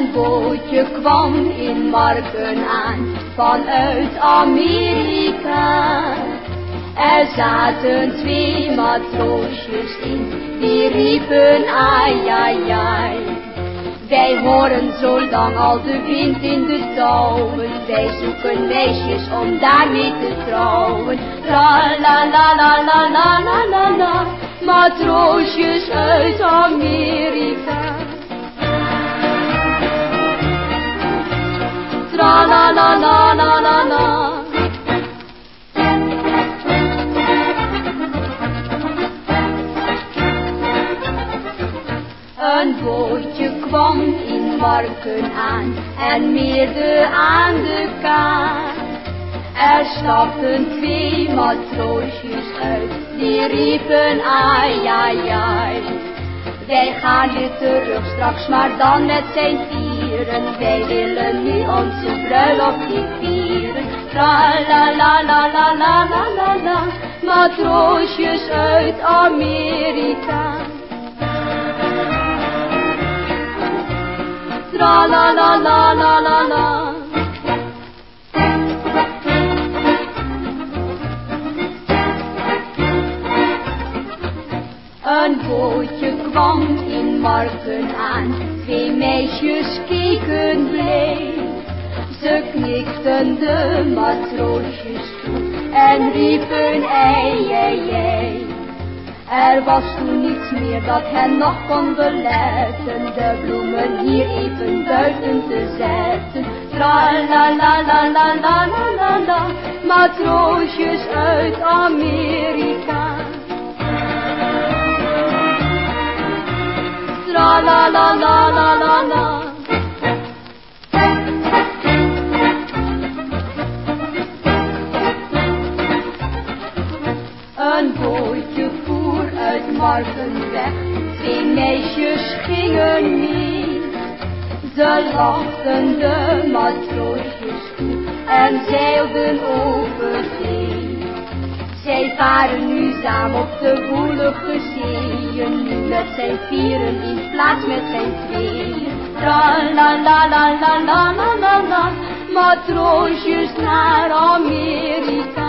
bootje kwam in Marken aan, vanuit Amerika. Er zaten twee matroosjes in, die riepen ai ai ai. Wij horen zo lang al de wind in de touwen, wij zoeken meisjes om daarmee te trouwen. La la la la la la la la la, matroosjes uit Amerika. Een bootje kwam in Marken aan en meerde aan de kaart. Er stapten twee matroosjes uit, die riepen ai ai ai. Wij gaan weer terug straks, maar dan met zijn vieren. Wij willen nu onze bruiloft niet vieren. Tra la la la la la la la la, matroosjes uit Amerika. La la la la la la. Een bootje kwam in Marken aan, twee meisjes keken bleek. Ze knikten de matroosjes toe en riepen ei, ei, ei. Er was toen niets meer dat hen nog kon beletten, de bloemen hier even buiten te zetten. Tra la la la la la la la la, matroosjes uit Amerika. Tra la la la la la la. Een bootje morgen weg. Twee meisjes gingen niet, Ze lachten de matroosjes en zeilden over zee. Zij varen nu samen op de woelige zee, nu met zijn vieren in plaats met zijn tweeën. La la la la la la la la, matroosjes naar Amerika.